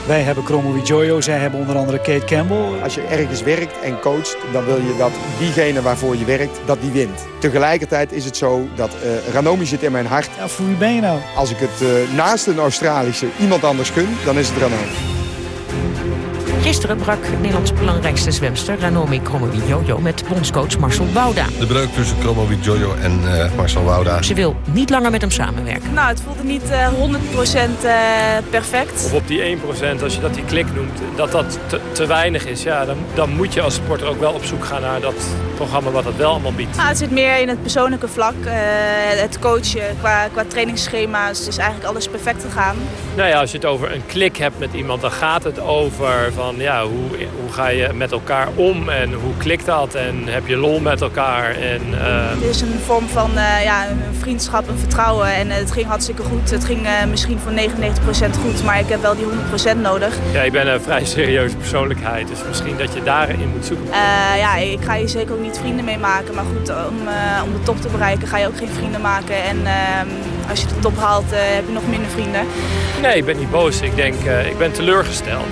Wij hebben Chromo Jojo, zij hebben onder andere Kate Campbell. Als je ergens werkt en coacht, dan wil je dat diegene waarvoor je werkt, dat die wint. Tegelijkertijd is het zo dat uh, Ranomi zit in mijn hart. Ja, voor wie ben je nou? Als ik het uh, naast een Australische iemand anders gun, dan is het Ranomi. Gisteren brak Nederlands belangrijkste zwemster Ranomi Kromowidjojo met bondscoach Marcel Wouda. De breuk tussen Kromowidjojo en uh, Marcel Wouda. Ze wil niet langer met hem samenwerken. Nou, het voelde niet uh, 100% uh, perfect. Of op die 1%, als je dat die klik noemt, dat dat te, te weinig is. Ja, dan, dan moet je als sporter ook wel op zoek gaan naar dat programma wat het wel allemaal biedt. Nou, het zit meer in het persoonlijke vlak. Uh, het coachen qua, qua trainingsschema's is eigenlijk alles perfect gegaan. Nou ja, als je het over een klik hebt met iemand, dan gaat het over van ja, hoe, hoe ga je met elkaar om en hoe klikt dat en heb je lol met elkaar. En, uh... Het is een vorm van uh, ja, een vriendschap, een vertrouwen en uh, het ging hartstikke goed. Het ging misschien voor 99% goed, maar ik heb wel die 100% nodig. Ja, ik ben een vrij serieuze persoonlijkheid, dus misschien dat je daarin moet zoeken. ja, ik ga je zeker ook niet vrienden mee maken, maar goed, om, om de top te bereiken ga je ook geen vrienden maken. En ehm, als je de top haalt, heb je nog minder vrienden. Nee, ik ben niet boos. Ik denk, ik ben teleurgesteld.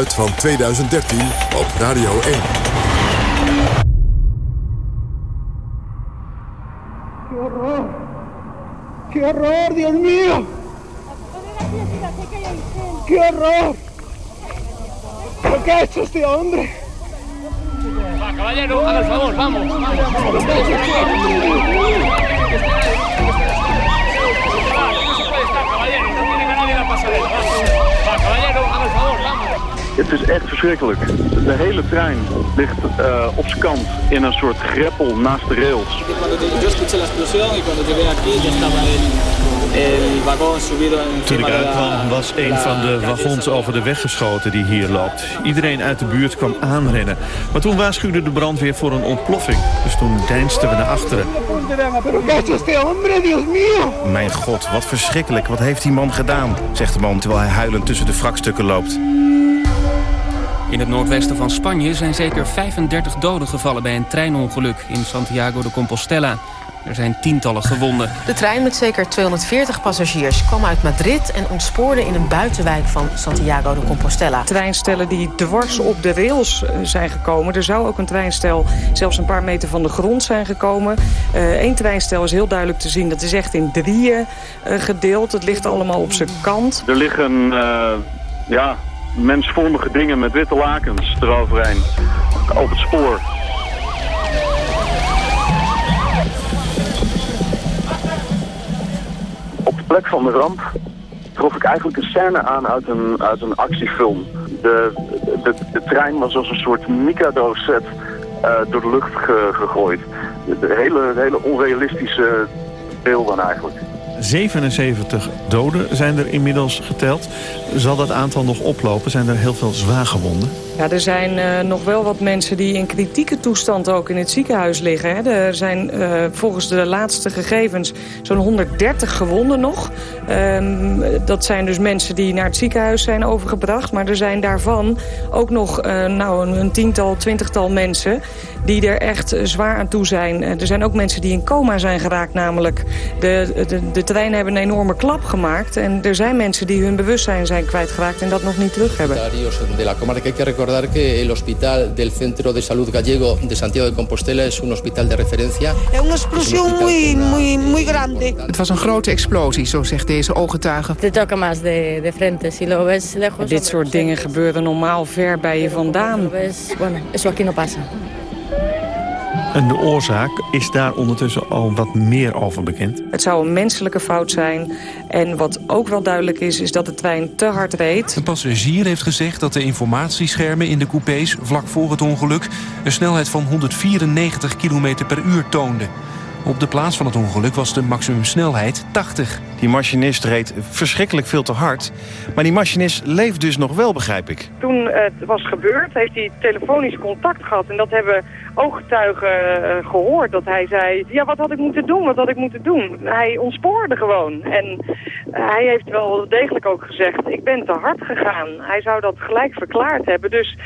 Geluid van 2013 op Radio 1. ¡Qué horror! ¡Qué horror, Dios mío! ¡Qué horror! ¿Qué ha hecho este hombre? Va, caballero, haga el favor, vamos. vamos. Het is echt verschrikkelijk. De hele trein ligt uh, op zijn kant in een soort greppel naast de rails. Toen ik uitkwam was een van de wagons over de weg geschoten die hier loopt. Iedereen uit de buurt kwam aanrennen. Maar toen waarschuwde de brandweer voor een ontploffing. Dus toen deinsten we naar achteren. Mijn god, wat verschrikkelijk. Wat heeft die man gedaan? Zegt de man terwijl hij huilend tussen de wrakstukken loopt. In het noordwesten van Spanje zijn zeker 35 doden gevallen bij een treinongeluk in Santiago de Compostela. Er zijn tientallen gewonden. De trein met zeker 240 passagiers kwam uit Madrid... en ontspoorde in een buitenwijk van Santiago de Compostela. Treinstellen die dwars op de rails eh, zijn gekomen. Er zou ook een treinstel zelfs een paar meter van de grond zijn gekomen. Eén uh, treinstel is heel duidelijk te zien. Dat is echt in drieën uh, gedeeld. Het ligt allemaal op zijn kant. Er liggen uh, ja, mensvormige dingen met witte lakens eroverheen. Op het spoor. Op de plek van de ramp trof ik eigenlijk een scène aan uit een, uit een actiefilm. De, de, de trein was als een soort Mikado-set uh, door de lucht ge, gegooid. De hele, hele onrealistische beelden eigenlijk. 77 doden zijn er inmiddels geteld. Zal dat aantal nog oplopen? Zijn er heel veel zwaargewonden? Ja, er zijn uh, nog wel wat mensen die in kritieke toestand ook in het ziekenhuis liggen. Hè. Er zijn uh, volgens de laatste gegevens zo'n 130 gewonden nog. Um, dat zijn dus mensen die naar het ziekenhuis zijn overgebracht. Maar er zijn daarvan ook nog uh, nou, een, een, tiental, twintigtal mensen die er echt zwaar aan toe zijn. er zijn ook mensen die in coma zijn geraakt namelijk. De, de, de treinen hebben een enorme klap gemaakt. En er zijn mensen die hun bewustzijn zijn kwijtgeraakt en dat nog niet terug hebben. Recordar que el hospital del Centro de Salud Gallego de Santiago de Compostela es un hospital de referencia. Una explosión muy, muy, muy grande. Het was een grote explosie, zo zegt deze ooggetuige. Te toca más de, de frente. Si lo ves lejos, Dit soort dingen gebeuren normaal ver bij je vandaan. Bueno, eso aquí no pasa. En de oorzaak is daar ondertussen al wat meer over bekend? Het zou een menselijke fout zijn. En wat ook wel duidelijk is, is dat de trein te hard reed. Een passagier heeft gezegd dat de informatieschermen in de coupés... vlak voor het ongeluk een snelheid van 194 km per uur toonden. Op de plaats van het ongeluk was de maximumsnelheid 80. Die machinist reed verschrikkelijk veel te hard. Maar die machinist leeft dus nog wel, begrijp ik. Toen het was gebeurd, heeft hij telefonisch contact gehad. En dat hebben ooggetuigen gehoord. Dat hij zei, ja, wat had ik moeten doen? Wat had ik moeten doen? Hij ontspoorde gewoon. En hij heeft wel degelijk ook gezegd, ik ben te hard gegaan. Hij zou dat gelijk verklaard hebben. Dus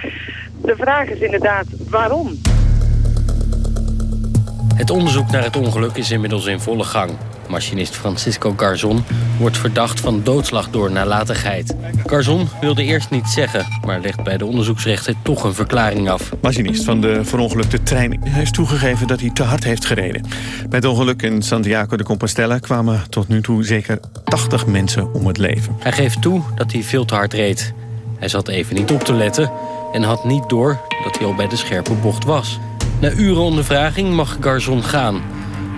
de vraag is inderdaad, waarom? Het onderzoek naar het ongeluk is inmiddels in volle gang. Machinist Francisco Garzon wordt verdacht van doodslag door nalatigheid. Garzon wilde eerst niet zeggen, maar legt bij de onderzoeksrechter toch een verklaring af. Machinist van de verongelukte trein heeft toegegeven dat hij te hard heeft gereden. Bij het ongeluk in Santiago de Compostela kwamen tot nu toe zeker 80 mensen om het leven. Hij geeft toe dat hij veel te hard reed. Hij zat even niet op te letten en had niet door dat hij al bij de scherpe bocht was. Na uren ondervraging mag Garzon gaan,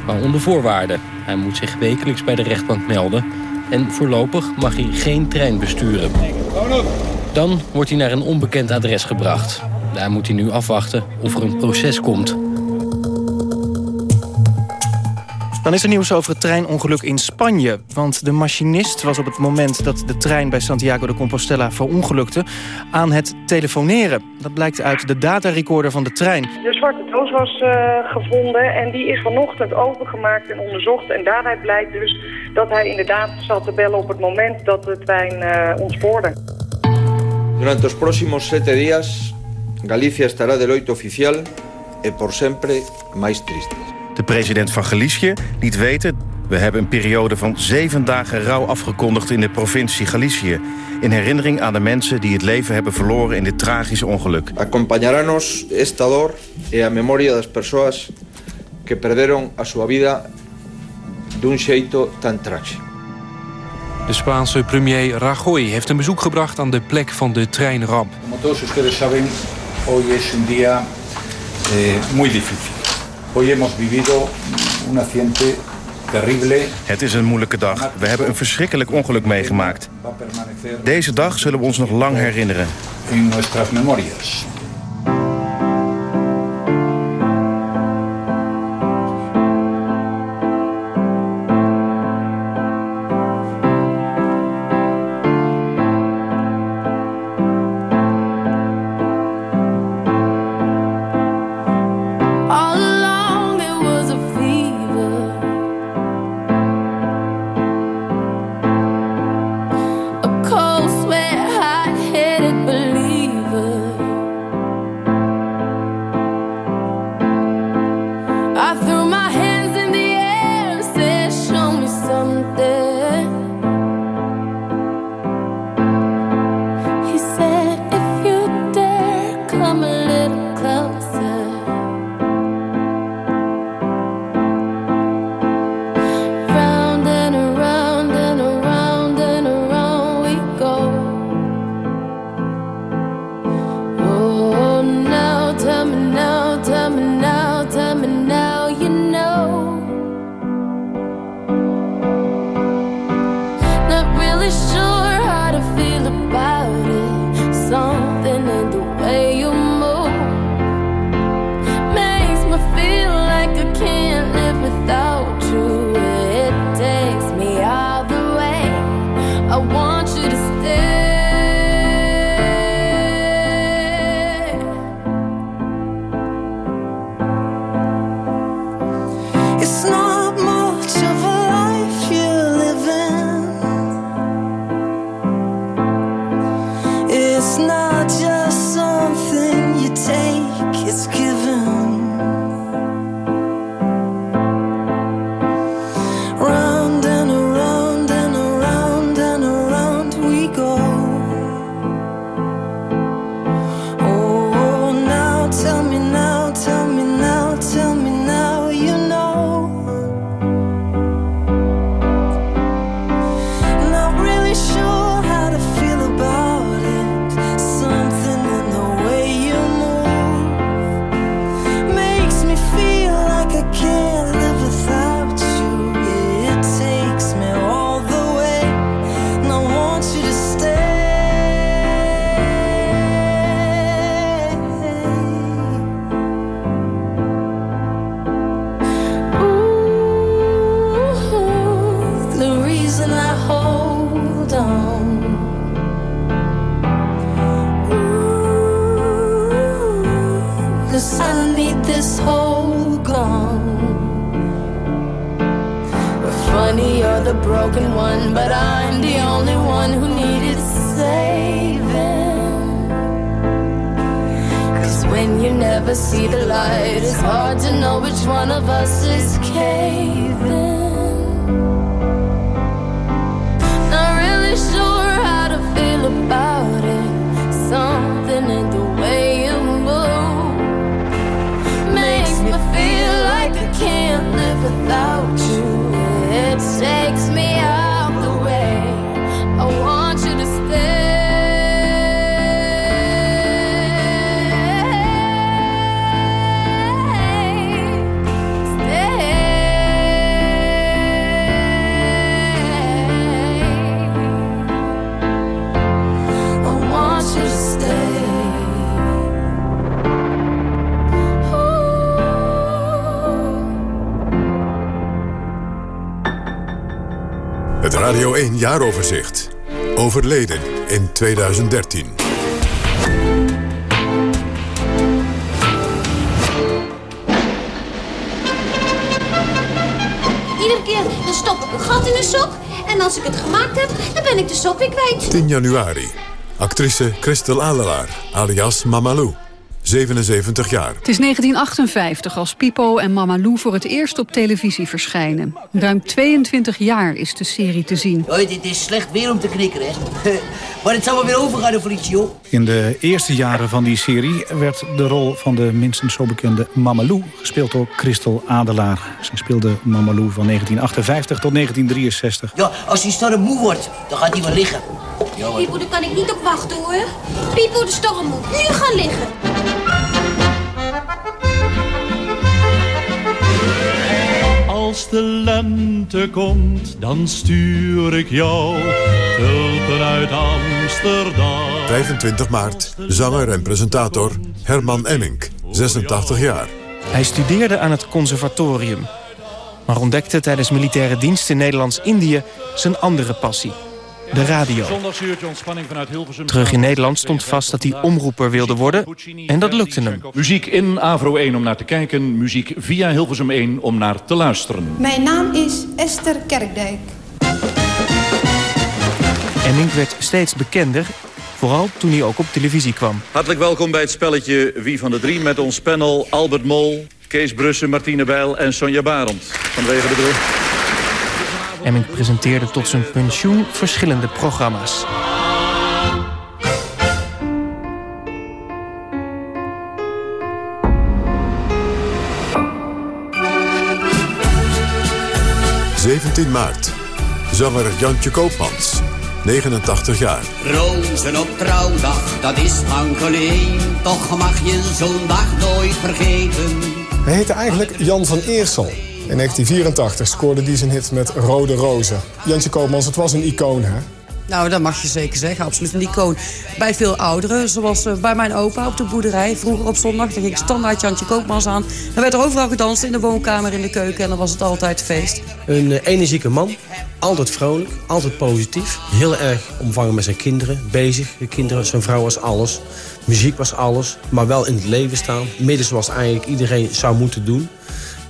maar onder voorwaarden. Hij moet zich wekelijks bij de rechtbank melden en voorlopig mag hij geen trein besturen. Dan wordt hij naar een onbekend adres gebracht. Daar moet hij nu afwachten of er een proces komt. Dan is er nieuws over het treinongeluk in Spanje. Want de machinist was op het moment dat de trein bij Santiago de Compostela verongelukte... aan het telefoneren. Dat blijkt uit de datarecorder van de trein. De zwarte doos was uh, gevonden en die is vanochtend opengemaakt en onderzocht. En daaruit blijkt dus dat hij inderdaad zat te bellen op het moment dat de trein uh, ontspoorde. Durante los próximos sete días, Galicia estará del oito oficial e por sempre mais triste. De president van Galicië liet weten... we hebben een periode van zeven dagen rouw afgekondigd in de provincie Galicië... in herinnering aan de mensen die het leven hebben verloren in dit tragische ongeluk. Acompañará-nos esta dor e a memoria das persoas que perderon a sua vida dun xeito tan trágico. De Spaanse premier Rajoy heeft een bezoek gebracht aan de plek van de treinramp. Como todos ustedes saben, hoy es un día eh, muy difícil. Hoy hemos vivido un accidente. Het is een moeilijke dag. We hebben een verschrikkelijk ongeluk meegemaakt. Deze dag zullen we ons nog lang herinneren. In nuestras memorias. Radio 1 jaaroverzicht. Overleden in 2013. Iedere keer dan stop ik een gat in de sok. En als ik het gemaakt heb, dan ben ik de sok weer kwijt. 10 januari. Actrice Christel Adelaar, alias Mamalou. 77 jaar. Het is 1958 als Pipo en Mama Lou voor het eerst op televisie verschijnen. Ruim 22 jaar is de serie te zien. Hoi, dit is slecht weer om te knikkeren, hè. maar het zal wel weer overgaan over iets, joh. In de eerste jaren van die serie werd de rol van de minstens zo bekende Mamalou gespeeld door Christel Adelaar. Zij speelde Mamalou van 1958 tot 1963. Ja, als hij storm moe wordt, dan gaat hij wel liggen. Pipo, daar kan ik niet op wachten hoor. Pipo, de storm moet nu gaan liggen. Als de lente komt, dan stuur ik jou tulpen uit Amsterdam. 25 maart. Zanger en presentator Herman Emmink. 86 jaar. Hij studeerde aan het conservatorium. Maar ontdekte tijdens militaire dienst in Nederlands-Indië zijn andere passie. De radio. Zondagsuurtje ontspanning vanuit Hilversum. Terug in Nederland stond vast dat hij omroeper wilde worden. En dat lukte hem. Muziek in Avro 1 om naar te kijken. Muziek via Hilversum 1 om naar te luisteren. Mijn naam is Esther Kerkdijk. Emmink werd steeds bekender. Vooral toen hij ook op televisie kwam. Hartelijk welkom bij het spelletje Wie van de Drie... met ons panel Albert Mol, Kees Brussen, Martine Bijl en Sonja Barend. Vanwege de brug. Emmink presenteerde tot zijn pensioen verschillende programma's. ...17 maart. Zanger Jantje Koopmans. 89 jaar. Rozen op trouwdag, dat is lang geleden. Toch mag je zo'n dag nooit vergeten. Hij heette eigenlijk Jan van Eersel. In 1984 scoorde hij zijn hit met Rode Rozen. Jantje Koopmans, het was een icoon, hè? Nou, dat mag je zeker zeggen. Absoluut een icoon. Bij veel ouderen, zoals eh, bij mijn opa op de boerderij. Vroeger op zondag, dan ging standaard Jantje Koopmans aan. Dan werd er overal gedanst, in de woonkamer, in de keuken. En dan was het altijd feest. Een eh, energieke man. Altijd vrolijk, altijd positief. Heel erg omvangen met zijn kinderen, bezig. De kinderen, zijn vrouw was alles. Muziek was alles, maar wel in het leven staan. Midden zoals eigenlijk iedereen zou moeten doen.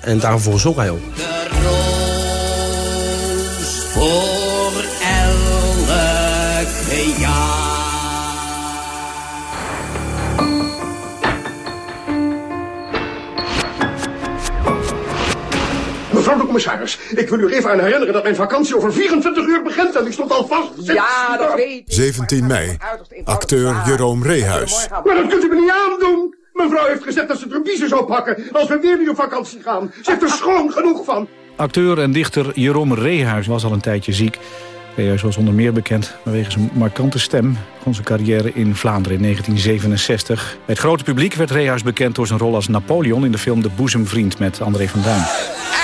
En daarvoor zorg hij ook. De roos voor elke jaar. Mevrouw de commissaris, ik wil u even aan herinneren dat mijn vakantie over 24 uur begint en ik stond al vast. Ja, dat weet 17 mei. Acteur Jeroen Reehuis. Maar dat kunt u me niet aandoen. Mevrouw heeft gezegd dat ze de biezen zou pakken als we weer niet op vakantie gaan. Ze heeft er schoon genoeg van. Acteur en dichter Jeroen Reehuis was al een tijdje ziek. Reehuis was onder meer bekend vanwege zijn markante stem. Begon zijn carrière in Vlaanderen in 1967. Bij het grote publiek werd Reehuis bekend door zijn rol als Napoleon... in de film De Boezemvriend met André van Duin.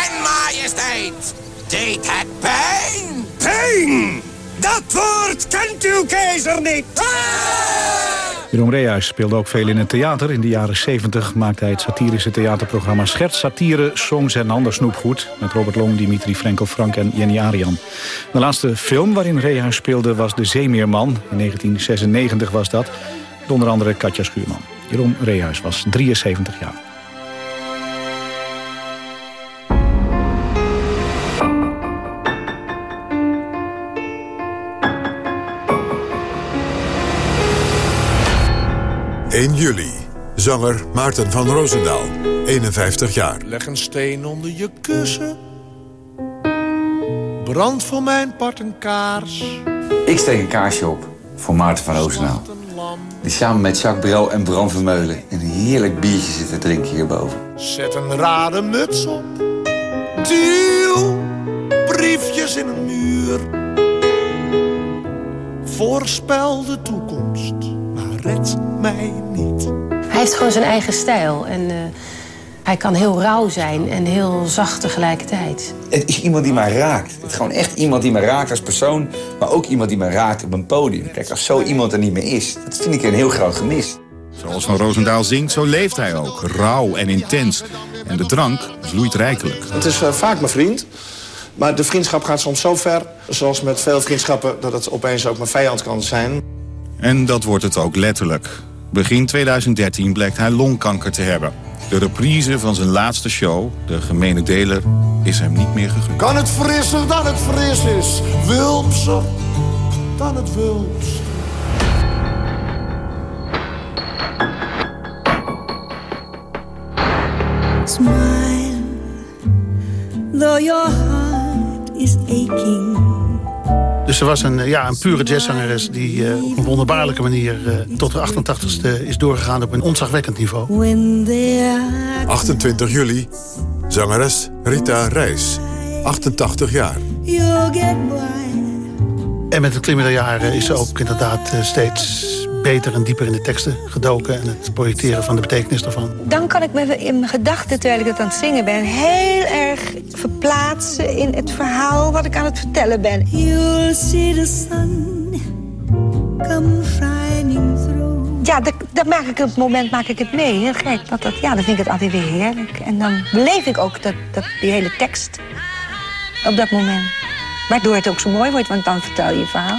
En majesteit, deed het pijn? Pijn! Dat woord kent uw keizer niet. Ah! Jeroen Rehuis speelde ook veel in het theater. In de jaren 70 maakte hij het satirische theaterprogramma Scherts, Satire, Songs en Ander Snoepgoed... met Robert Long, Dimitri Frenkel, Frank en Jenny Arian. De laatste film waarin Rehuis speelde was De Zeemeerman. In 1996 was dat. Onder andere Katja Schuurman. Jeroen Rehuis was 73 jaar. ...1 juli. Zanger Maarten van Roosendaal, 51 jaar. Leg een steen onder je kussen. Brand voor mijn part een kaars. Ik steek een kaarsje op voor Maarten van Roosendaal. Die samen met Jacques Brel en Bram Vermeulen... een heerlijk biertje zitten drinken hierboven. Zet een rare muts op. Duw briefjes in een muur. Voorspel de toekomst, red mij niet. Hij heeft gewoon zijn eigen stijl. En uh, hij kan heel rauw zijn en heel zacht tegelijkertijd. Het is iemand die mij raakt. Het is gewoon echt iemand die mij raakt als persoon... maar ook iemand die mij raakt op een podium. Kijk, als zo iemand er niet meer is, dat vind ik een heel groot gemis. Zoals Van Roosendaal zingt, zo leeft hij ook. Rauw en intens. En de drank vloeit rijkelijk. Het is uh, vaak mijn vriend. Maar de vriendschap gaat soms zo ver, zoals met veel vriendschappen... dat het opeens ook mijn vijand kan zijn. En dat wordt het ook letterlijk. Begin 2013 blijkt hij longkanker te hebben. De reprise van zijn laatste show, De Gemene Deler, is hem niet meer gegund. Kan het frisser dan het fris is? Wulpser dan het wulps. Smile, though your heart is aching. Dus ze was een, ja, een pure jazzzangeres die uh, op een wonderbaarlijke manier uh, tot de 88ste is doorgegaan op een ontzagwekkend niveau. 28 juli, zangeres Rita Reis, 88 jaar. En met het klimmen der jaren is ze ook inderdaad uh, steeds beter en dieper in de teksten gedoken... en het projecteren van de betekenis daarvan. Dan kan ik me in mijn gedachten, terwijl ik het aan het zingen ben... heel erg verplaatsen in het verhaal wat ik aan het vertellen ben. You'll see the sun come shining through. Ja, dat, dat maak ik op het moment maak ik het mee. Heel gek. Dat, dat, ja, dan vind ik het altijd weer heerlijk. En dan beleef ik ook dat, dat, die hele tekst op dat moment. Waardoor het ook zo mooi wordt, want dan vertel je je verhaal.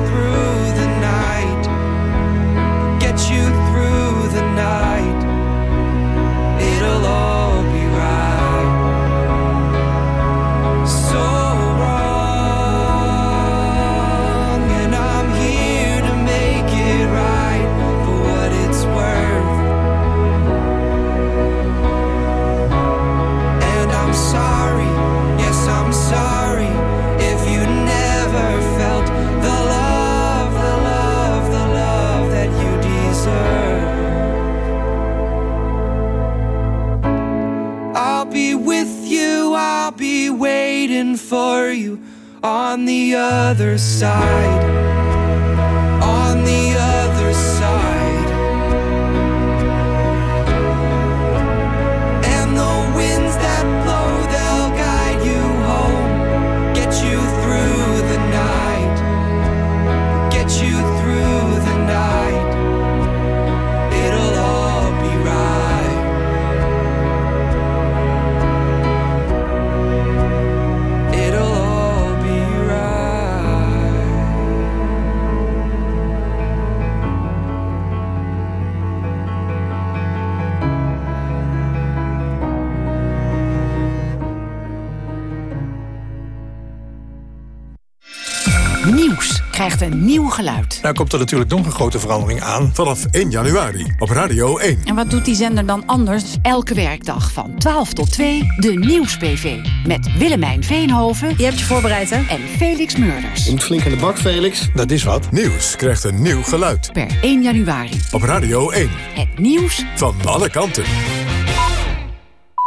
Een nieuw geluid. Nou komt er natuurlijk nog een grote verandering aan. Vanaf 1 januari op Radio 1. En wat doet die zender dan anders? Elke werkdag van 12 tot 2 de Nieuws-PV. Met Willemijn Veenhoven. Je hebt je voorbereid, hè? En Felix Murders. Je moet flink aan de bak, Felix. Dat is wat. Nieuws krijgt een nieuw geluid. Per 1 januari. Op Radio 1. Het nieuws Van alle kanten.